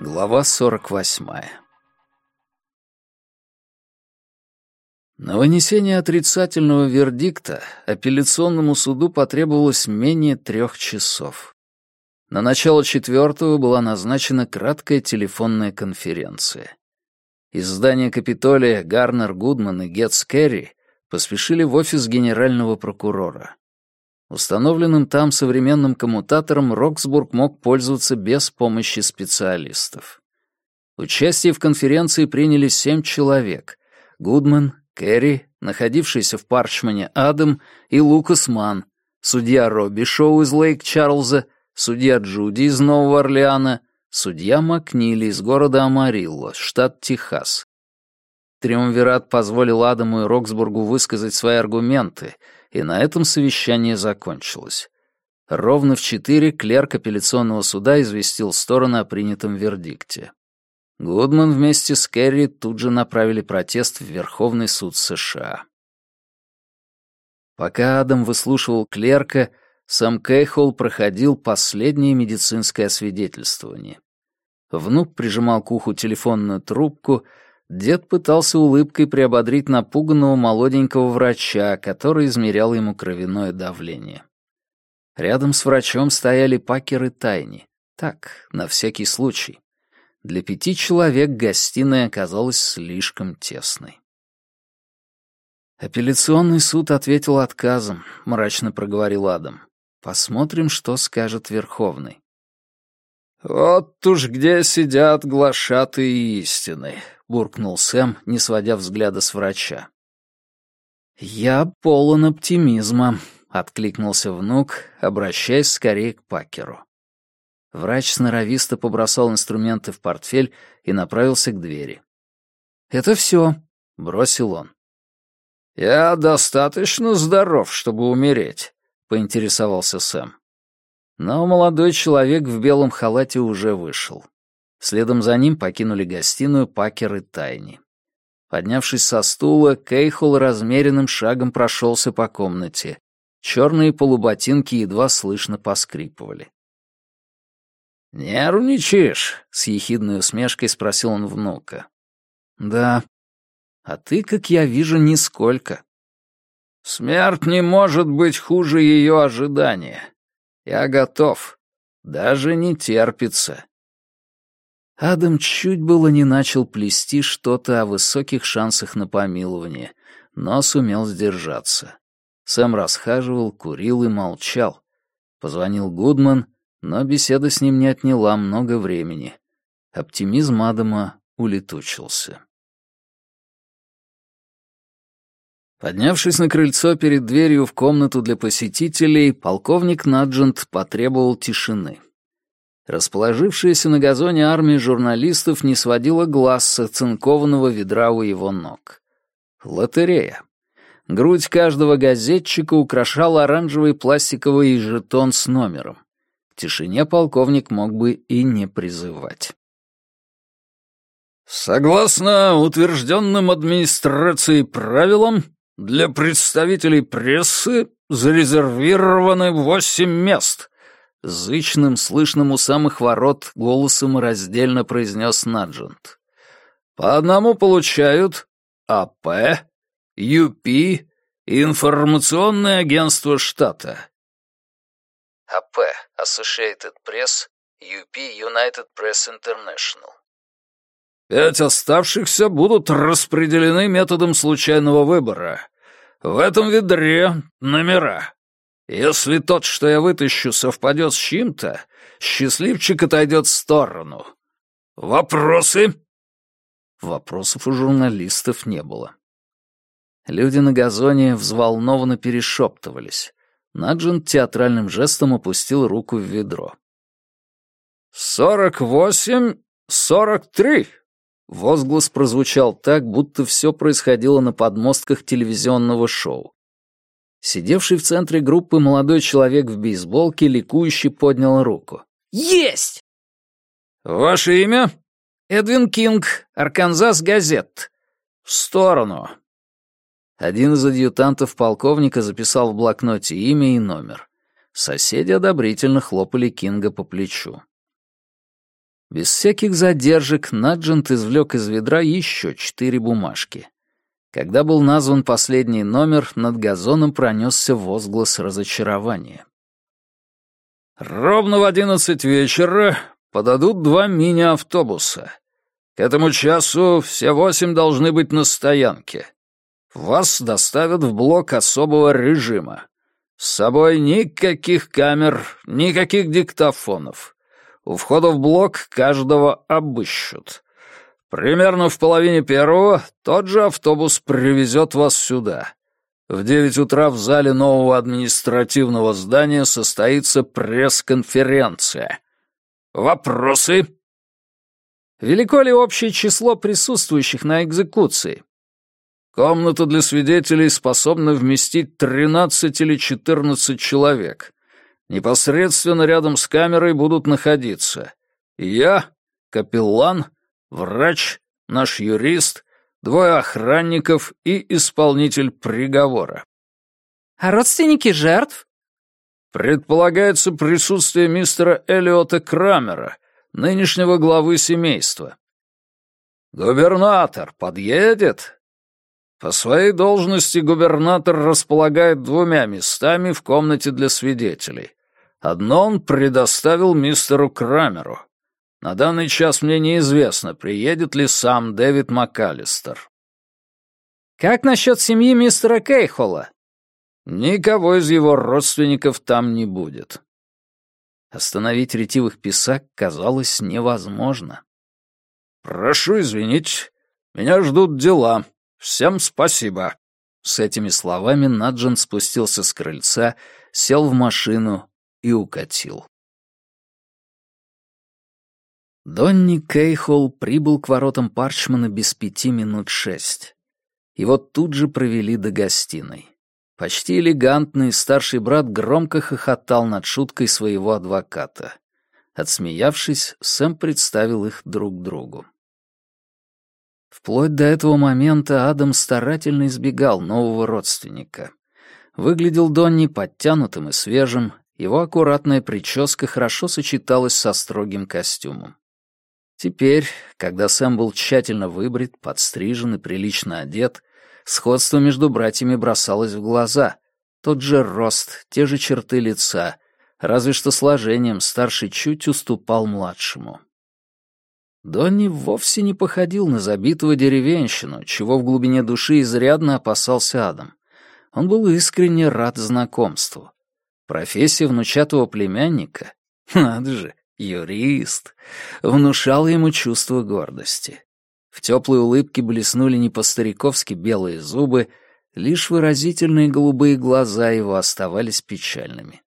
Глава сорок восьмая На вынесение отрицательного вердикта апелляционному суду потребовалось менее трех часов. На начало четвертого была назначена краткая телефонная конференция. Из здания Капитолия Гарнер Гудман и Гетс Керри поспешили в офис генерального прокурора. Установленным там современным коммутатором Роксбург мог пользоваться без помощи специалистов. Участие в конференции приняли семь человек — Гудман, Керри, находившийся в Парчмане Адам и Лукас Ман, судья Робби Шоу из Лейк-Чарльза, судья Джуди из Нового Орлеана, судья Макнили из города Амарилло, штат Техас. Триумвират позволил Адаму и Роксбургу высказать свои аргументы, и на этом совещание закончилось. Ровно в четыре клерк апелляционного суда известил стороны о принятом вердикте. Гудман вместе с Керри тут же направили протест в Верховный суд США. Пока Адам выслушивал клерка, сам Кейхол проходил последнее медицинское освидетельствование. Внук прижимал к уху телефонную трубку, дед пытался улыбкой приободрить напуганного молоденького врача, который измерял ему кровяное давление. Рядом с врачом стояли Пакер и Тайни. Так, на всякий случай. Для пяти человек гостиная оказалась слишком тесной. «Апелляционный суд ответил отказом», — мрачно проговорил Адам. «Посмотрим, что скажет Верховный». «Вот уж где сидят глашатые истины», — буркнул Сэм, не сводя взгляда с врача. «Я полон оптимизма», — откликнулся внук, обращаясь скорее к Пакеру. Врач сноровисто побросал инструменты в портфель и направился к двери. «Это все», — бросил он. «Я достаточно здоров, чтобы умереть», — поинтересовался Сэм. Но молодой человек в белом халате уже вышел. Следом за ним покинули гостиную Пакер и Тайни. Поднявшись со стула, Кейхол размеренным шагом прошелся по комнате. Черные полуботинки едва слышно поскрипывали. «Нервничаешь?» — с ехидной усмешкой спросил он внука. «Да. А ты, как я вижу, нисколько». «Смерть не может быть хуже ее ожидания. Я готов. Даже не терпится». Адам чуть было не начал плести что-то о высоких шансах на помилование, но сумел сдержаться. Сэм расхаживал, курил и молчал. Позвонил Гудман — но беседа с ним не отняла много времени. Оптимизм Адама улетучился. Поднявшись на крыльцо перед дверью в комнату для посетителей, полковник Наджент потребовал тишины. Расположившаяся на газоне армия журналистов не сводила глаз с оцинкованного ведра у его ног. Лотерея. Грудь каждого газетчика украшал оранжевый пластиковый жетон с номером тишине полковник мог бы и не призывать. Согласно утвержденным администрацией правилам, для представителей прессы зарезервированы восемь мест. Зычным, слышным у самых ворот, голосом раздельно произнес Наджент. По одному получают АП, ЮП информационное агентство штата. АП Associated Press, UP United Press International. Пять оставшихся будут распределены методом случайного выбора. В этом ведре номера. Если тот, что я вытащу, совпадет с чем-то, счастливчик отойдет в сторону. Вопросы?» Вопросов у журналистов не было. Люди на газоне взволнованно перешептывались. Наджин театральным жестом опустил руку в ведро. «Сорок восемь, сорок три!» Возглас прозвучал так, будто все происходило на подмостках телевизионного шоу. Сидевший в центре группы молодой человек в бейсболке ликующе поднял руку. «Есть!» «Ваше имя?» «Эдвин Кинг, Арканзас Газет». «В сторону. Один из адъютантов полковника записал в блокноте имя и номер. Соседи одобрительно хлопали Кинга по плечу. Без всяких задержек Наджент извлек из ведра еще четыре бумажки. Когда был назван последний номер, над газоном пронесся возглас разочарования. «Ровно в одиннадцать вечера подадут два мини-автобуса. К этому часу все восемь должны быть на стоянке. Вас доставят в блок особого режима. С собой никаких камер, никаких диктофонов. У входа в блок каждого обыщут. Примерно в половине первого тот же автобус привезет вас сюда. В девять утра в зале нового административного здания состоится пресс-конференция. Вопросы? Велико ли общее число присутствующих на экзекуции? Комната для свидетелей способна вместить 13 или 14 человек. Непосредственно рядом с камерой будут находиться я, капеллан, врач, наш юрист, двое охранников и исполнитель приговора. А родственники жертв? Предполагается присутствие мистера Элиота Крамера, нынешнего главы семейства. Губернатор подъедет? По своей должности губернатор располагает двумя местами в комнате для свидетелей. Одно он предоставил мистеру Крамеру. На данный час мне неизвестно, приедет ли сам Дэвид МакАлистер. «Как насчет семьи мистера Кейхола?» «Никого из его родственников там не будет». Остановить ретивых писак казалось невозможно. «Прошу извинить, меня ждут дела. Всем спасибо». С этими словами Наджин спустился с крыльца, сел в машину и укатил. Донни Кейхол прибыл к воротам Парчмана без пяти минут шесть. Его тут же провели до гостиной. Почти элегантный старший брат громко хохотал над шуткой своего адвоката. Отсмеявшись, Сэм представил их друг другу. Вплоть до этого момента Адам старательно избегал нового родственника. Выглядел Донни подтянутым и свежим, его аккуратная прическа хорошо сочеталась со строгим костюмом. Теперь, когда Сэм был тщательно выбрит, подстрижен и прилично одет, сходство между братьями бросалось в глаза. Тот же рост, те же черты лица, разве что сложением старший чуть уступал младшему. Донни вовсе не походил на забитого деревенщину, чего в глубине души изрядно опасался Адам. Он был искренне рад знакомству. Профессия внучатого племянника? Надо же, юрист. Внушала ему чувство гордости. В теплой улыбке блеснули не по-стариковски белые зубы, лишь выразительные голубые глаза его оставались печальными.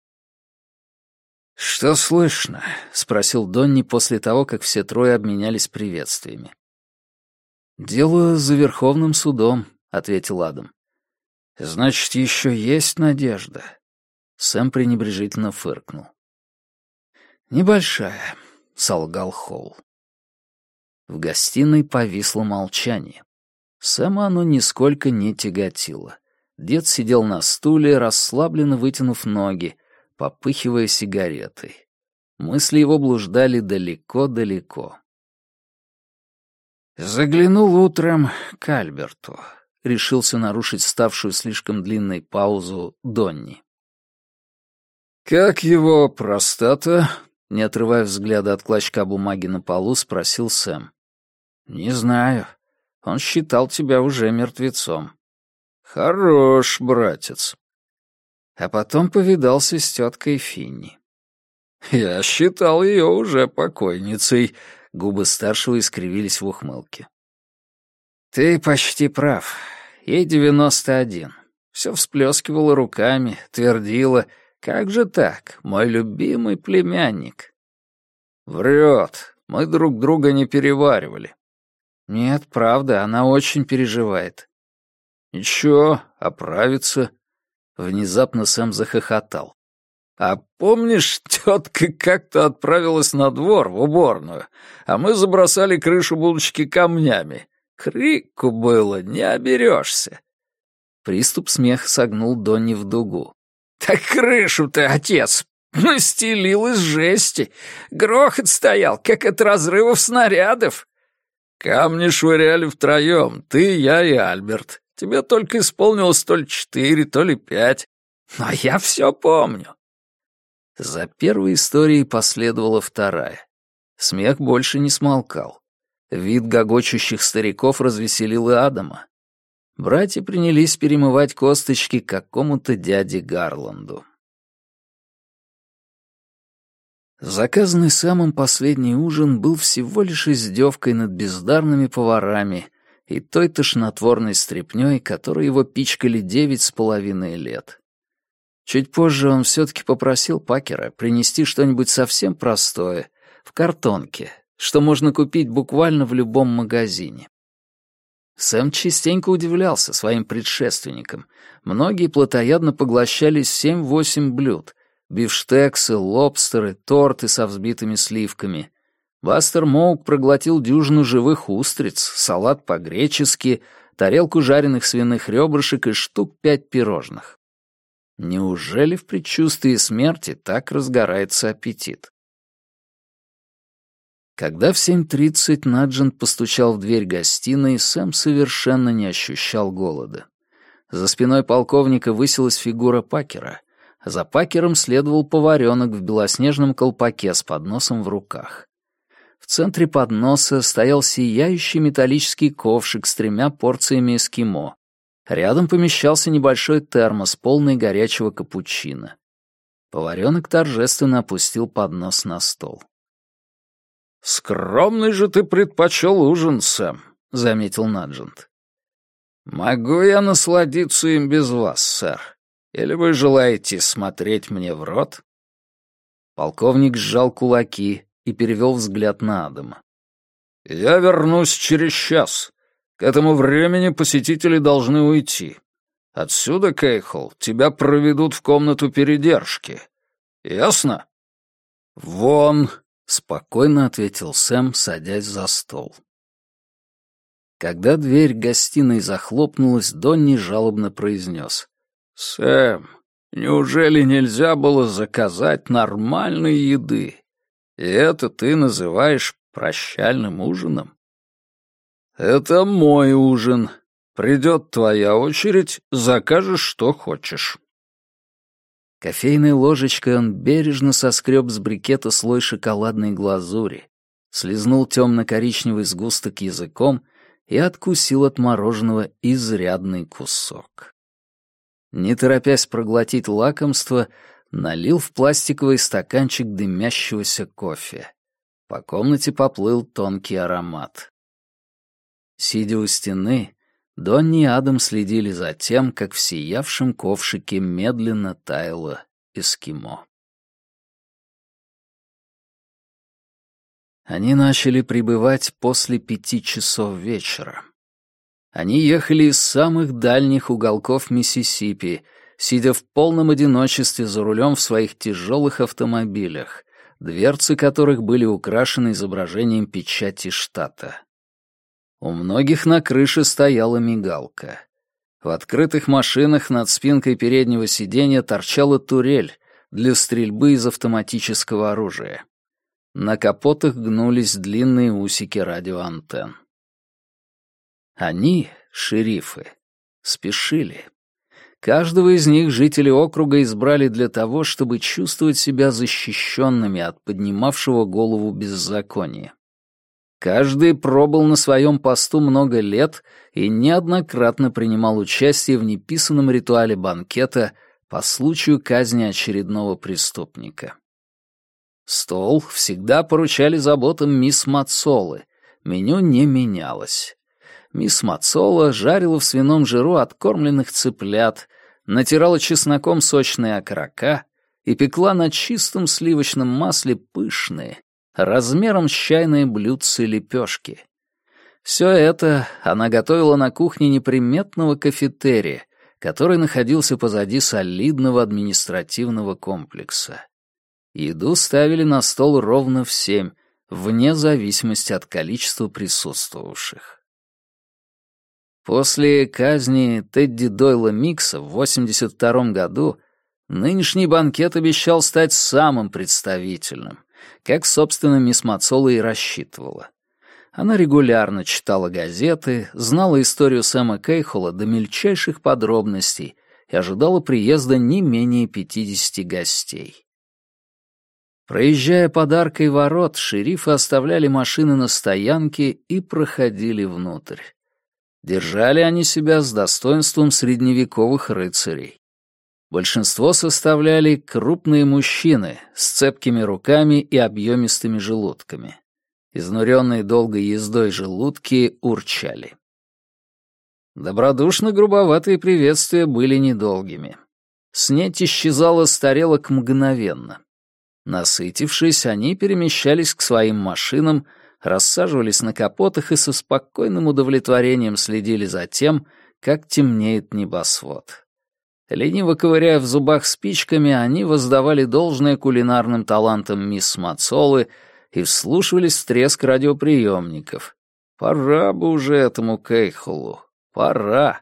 «Что слышно?» — спросил Донни после того, как все трое обменялись приветствиями. «Дело за Верховным судом», — ответил Адам. «Значит, еще есть надежда?» Сэм пренебрежительно фыркнул. «Небольшая», — солгал Холл. В гостиной повисло молчание. Сэма оно нисколько не тяготило. Дед сидел на стуле, расслабленно вытянув ноги, попыхивая сигаретой. Мысли его блуждали далеко-далеко. Заглянул утром к Альберту. Решился нарушить ставшую слишком длинной паузу Донни. «Как его простата?» Не отрывая взгляда от клочка бумаги на полу, спросил Сэм. «Не знаю. Он считал тебя уже мертвецом». «Хорош, братец». А потом повидался с теткой Финни. «Я считал ее уже покойницей», — губы старшего искривились в ухмылке. «Ты почти прав. Ей девяносто один. Все всплескивала руками, твердила, как же так, мой любимый племянник? Врет. Мы друг друга не переваривали. Нет, правда, она очень переживает. Ничего, оправится. Внезапно Сэм захохотал. А помнишь, тетка как-то отправилась на двор, в уборную, а мы забросали крышу булочки камнями. Крику было, не оберешься. Приступ смеха согнул Донни в дугу. Так крышу ты, отец, настелил из жести. Грохот стоял, как от разрывов снарядов. Камни швыряли втроем, ты, я и Альберт. Тебе только исполнилось то ли четыре, то ли пять. Но я все помню. За первой историей последовала вторая. Смех больше не смолкал. Вид гогочущих стариков развеселил и Адама. Братья принялись перемывать косточки какому-то дяде Гарланду. Заказанный самым последний ужин был всего лишь издевкой над бездарными поварами и той тошнотворной стряпнёй, которой его пичкали девять с половиной лет. Чуть позже он все-таки попросил Пакера принести что-нибудь совсем простое, в картонке, что можно купить буквально в любом магазине. Сэм частенько удивлялся своим предшественникам. Многие плотоядно поглощали семь-восемь блюд, бифштексы, лобстеры, торты со взбитыми сливками. Бастер Моук проглотил дюжину живых устриц, салат по-гречески, тарелку жареных свиных ребрышек и штук пять пирожных. Неужели в предчувствии смерти так разгорается аппетит? Когда в 7.30 Наджент постучал в дверь гостиной, Сэм совершенно не ощущал голода. За спиной полковника высилась фигура Пакера, за Пакером следовал поваренок в белоснежном колпаке с подносом в руках. В центре подноса стоял сияющий металлический ковшик с тремя порциями эскимо. Рядом помещался небольшой термос, полный горячего капучино. Поваренок торжественно опустил поднос на стол. «Скромный же ты предпочел ужин, Сэм», — заметил Наджент. «Могу я насладиться им без вас, сэр?» Или вы желаете смотреть мне в рот?» Полковник сжал кулаки и перевел взгляд на Адама. «Я вернусь через час. К этому времени посетители должны уйти. Отсюда, Кейхол, тебя проведут в комнату передержки. Ясно?» «Вон!» — спокойно ответил Сэм, садясь за стол. Когда дверь гостиной захлопнулась, Донни жалобно произнес. «Сэм, неужели нельзя было заказать нормальной еды? И это ты называешь прощальным ужином?» «Это мой ужин. Придет твоя очередь, закажешь, что хочешь». Кофейной ложечкой он бережно соскреб с брикета слой шоколадной глазури, слезнул темно-коричневый сгусток языком и откусил от мороженого изрядный кусок не торопясь проглотить лакомство, налил в пластиковый стаканчик дымящегося кофе. По комнате поплыл тонкий аромат. Сидя у стены, Донни и Адам следили за тем, как в сиявшем ковшике медленно таяло эскимо. Они начали прибывать после пяти часов вечера. Они ехали из самых дальних уголков Миссисипи, сидя в полном одиночестве за рулем в своих тяжелых автомобилях, дверцы которых были украшены изображением печати штата. У многих на крыше стояла мигалка. В открытых машинах над спинкой переднего сиденья торчала турель для стрельбы из автоматического оружия. На капотах гнулись длинные усики радиоантенн. Они, шерифы, спешили. Каждого из них жители округа избрали для того, чтобы чувствовать себя защищенными от поднимавшего голову беззакония. Каждый пробыл на своем посту много лет и неоднократно принимал участие в неписанном ритуале банкета по случаю казни очередного преступника. Стол всегда поручали заботам мисс Мацолы, меню не менялось мисс Мацола жарила в свином жиру откормленных цыплят, натирала чесноком сочные окорока и пекла на чистом сливочном масле пышные, размером с чайные блюдцы лепешки. Все это она готовила на кухне неприметного кафетерия, который находился позади солидного административного комплекса. Еду ставили на стол ровно в семь, вне зависимости от количества присутствовавших. После казни Тедди Дойла Микса в 82 году Нынешний банкет обещал стать самым представительным, как, собственно, мисс Мацола и рассчитывала. Она регулярно читала газеты, знала историю Сэма Кейхола до мельчайших подробностей и ожидала приезда не менее пятидесяти гостей. Проезжая под аркой ворот, шерифы оставляли машины на стоянке и проходили внутрь. Держали они себя с достоинством средневековых рыцарей. Большинство составляли крупные мужчины с цепкими руками и объемистыми желудками. Изнуренные долгой ездой желудки урчали. Добродушно-грубоватые приветствия были недолгими. Снеть исчезала с тарелок мгновенно. Насытившись, они перемещались к своим машинам, рассаживались на капотах и со спокойным удовлетворением следили за тем, как темнеет небосвод. Лениво ковыряя в зубах спичками, они воздавали должное кулинарным талантам мисс Мацолы и вслушивались в треск радиоприемников. Пора бы уже этому Кейхолу. Пора.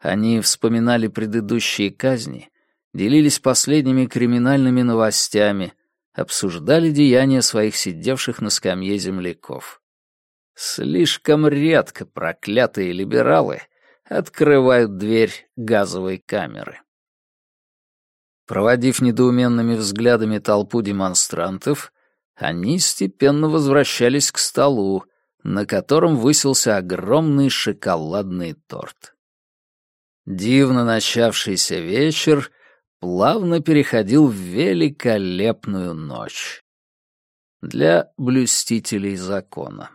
Они вспоминали предыдущие казни, делились последними криминальными новостями, обсуждали деяния своих сидевших на скамье земляков. Слишком редко проклятые либералы открывают дверь газовой камеры. Проводив недоуменными взглядами толпу демонстрантов, они степенно возвращались к столу, на котором высился огромный шоколадный торт. Дивно начавшийся вечер плавно переходил в великолепную ночь для блюстителей закона.